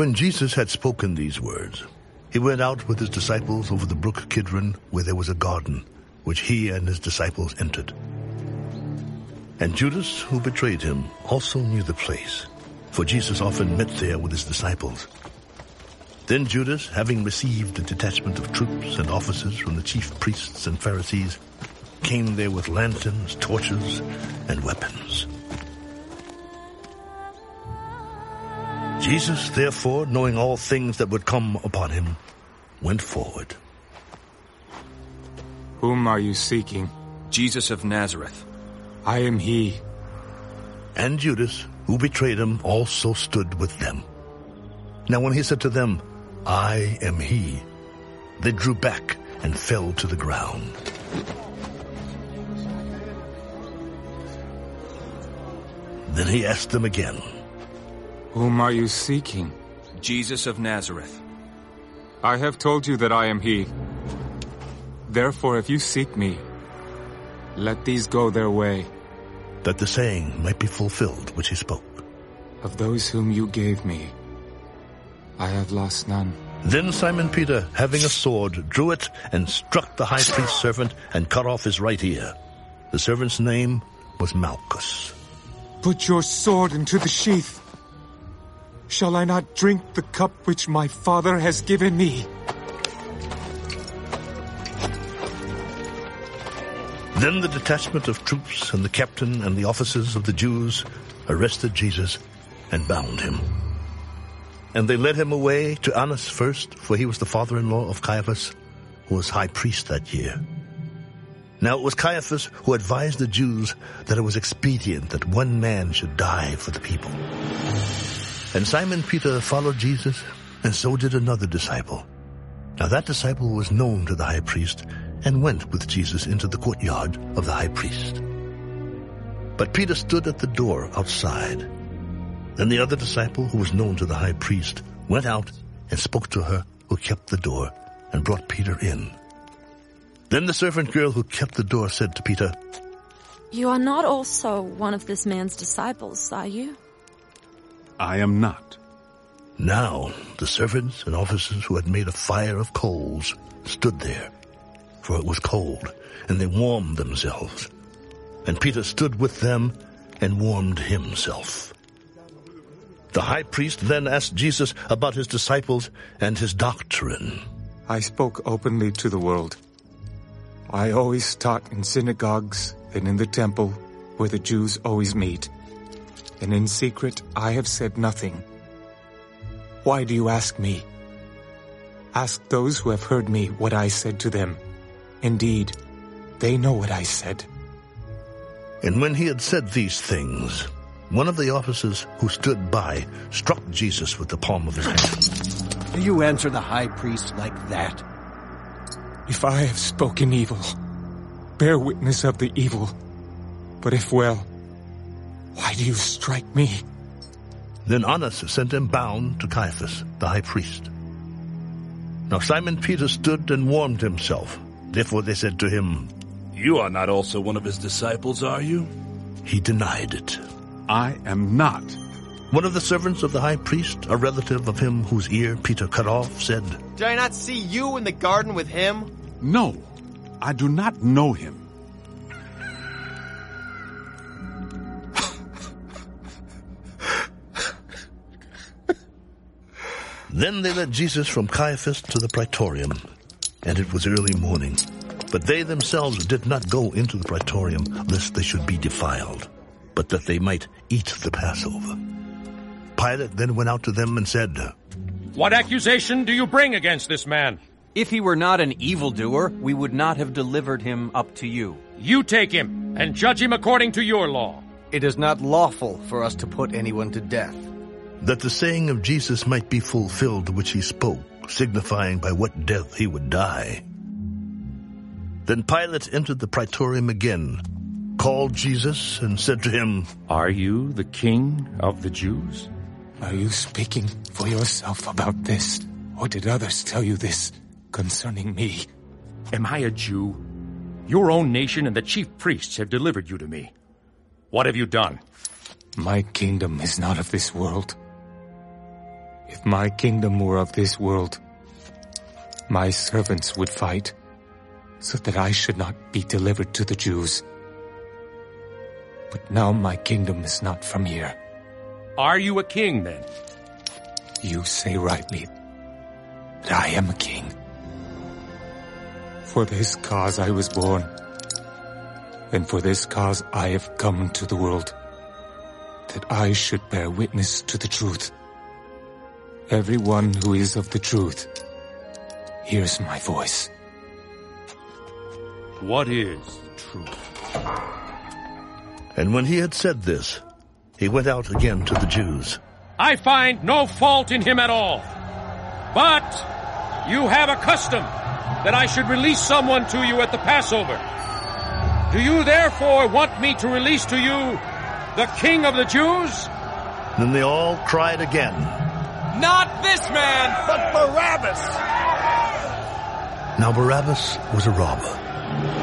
When Jesus had spoken these words, he went out with his disciples over the brook Kidron, where there was a garden, which he and his disciples entered. And Judas, who betrayed him, also knew the place, for Jesus often met there with his disciples. Then Judas, having received a detachment of troops and officers from the chief priests and Pharisees, came there with lanterns, torches, and weapons. Jesus, therefore, knowing all things that would come upon him, went forward. Whom are you seeking? Jesus of Nazareth. I am he. And Judas, who betrayed him, also stood with them. Now when he said to them, I am he, they drew back and fell to the ground. Then he asked them again, Whom are you seeking? Jesus of Nazareth. I have told you that I am he. Therefore, if you seek me, let these go their way. that the saying might be fulfilled which he spoke. Of those whom you gave me, I have lost none. Then Simon Peter, having a sword, drew it and struck the high priest's servant and cut off his right ear. The servant's name was Malchus. Put your sword into the sheath. Shall I not drink the cup which my father has given me? Then the detachment of troops and the captain and the officers of the Jews arrested Jesus and bound him. And they led him away to Annas first, for he was the father-in-law of Caiaphas, who was high priest that year. Now it was Caiaphas who advised the Jews that it was expedient that one man should die for the people. And Simon Peter followed Jesus, and so did another disciple. Now that disciple was known to the high priest, and went with Jesus into the courtyard of the high priest. But Peter stood at the door outside. Then the other disciple, who was known to the high priest, went out and spoke to her who kept the door, and brought Peter in. Then the servant girl who kept the door said to Peter, You are not also one of this man's disciples, are you? I am not. Now the servants and officers who had made a fire of coals stood there, for it was cold, and they warmed themselves. And Peter stood with them and warmed himself. The high priest then asked Jesus about his disciples and his doctrine. I spoke openly to the world. I always taught in synagogues and in the temple where the Jews always meet. And in secret I have said nothing. Why do you ask me? Ask those who have heard me what I said to them. Indeed, they know what I said. And when he had said these things, one of the officers who stood by struck Jesus with the palm of his hand. Do you answer the high priest like that? If I have spoken evil, bear witness of the evil. But if well, why do you strike me? Then Annas sent him bound to Caiaphas, the high priest. Now Simon Peter stood and warmed himself. Therefore they said to him, You are not also one of his disciples, are you? He denied it. I am not. One of the servants of the high priest, a relative of him whose ear Peter cut off, said, Did I not see you in the garden with him? No, I do not know him. Then they led Jesus from Caiaphas to the praetorium, and it was early morning. But they themselves did not go into the praetorium, lest they should be defiled, but that they might eat the Passover. Pilate then went out to them and said, What accusation do you bring against this man? If he were not an evildoer, we would not have delivered him up to you. You take him and judge him according to your law. It is not lawful for us to put anyone to death. That the saying of Jesus might be fulfilled which he spoke, signifying by what death he would die. Then Pilate entered the praetorium again, called Jesus, and said to him, Are you the king of the Jews? Are you speaking for yourself about this? Or did others tell you this concerning me? Am I a Jew? Your own nation and the chief priests have delivered you to me. What have you done? My kingdom is not of this world. If my kingdom were of this world, my servants would fight, so that I should not be delivered to the Jews. But now my kingdom is not from here. Are you a king then? You say rightly that I am a king. For this cause I was born, and for this cause I have come into the world, that I should bear witness to the truth. Everyone who is of the truth hears my voice. What is the truth? And when he had said this, he went out again to the Jews. I find no fault in him at all. But you have a custom that I should release someone to you at the Passover. Do you therefore want me to release to you the king of the Jews? Then they all cried again. Not this man, but Barabbas! Now Barabbas was a robber